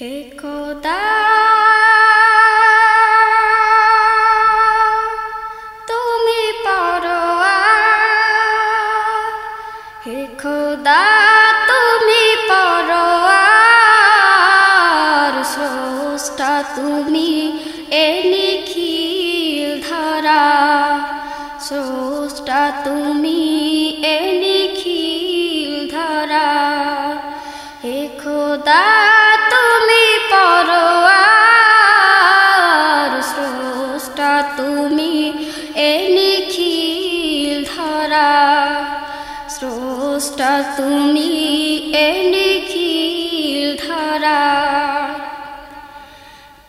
হে তুমি তুমি তুমি এ নিখিল ধরা। স্রষ্টা তুমি এ নিখিল ধরা। হে খোদা তুমি এ নিখিল ধরা। স্রষ্টা তুমি এ নিখিল ধরা।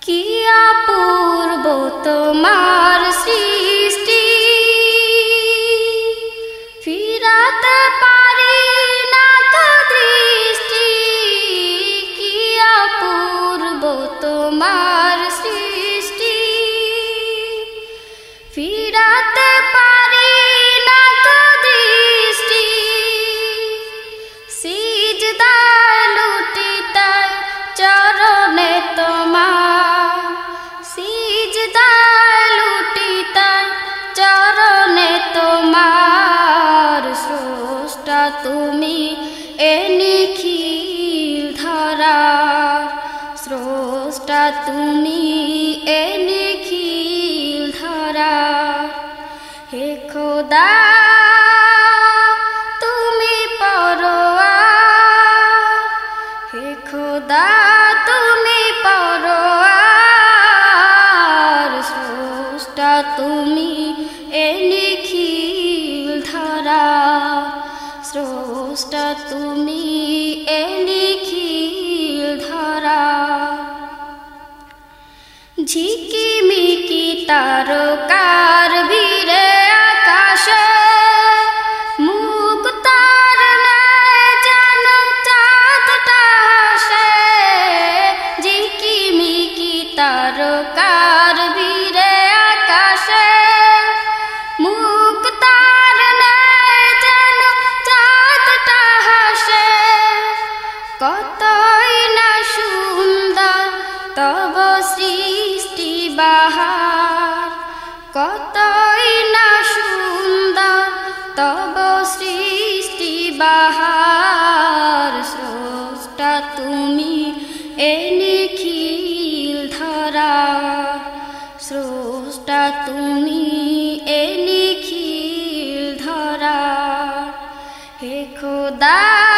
কি অপূর্ব তোমার সৃষ্টি। ফিরাতে পারি তুমি এ নিখিল ধরা স্রষ্টা তুমি এ নিখিল ধরা হে খোদা স্রষ্টা তুমি এ নিখিল ধরা। ঝিকিমিকি তারকার ভিড়ে আকাশে, মুক্তার ন্যায় যেন চাঁদটা হাসে। ঝিকিমিকি তারকার কতই না সুন্দর, তব সৃষ্টি বাহার। কতই না সুন্দর, তব সৃষ্টি বাহার। স্রষ্টা তুমি এ নিখিল ধরা। স্রষ্টা তুমি এ নিখিল ধরা। হে খোদা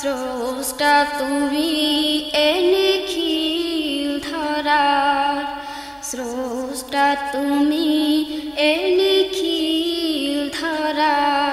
স্রষ্টা তুমি এনে খিল ধরার। স্রষ্টা তুমি এনে খিল ধরার।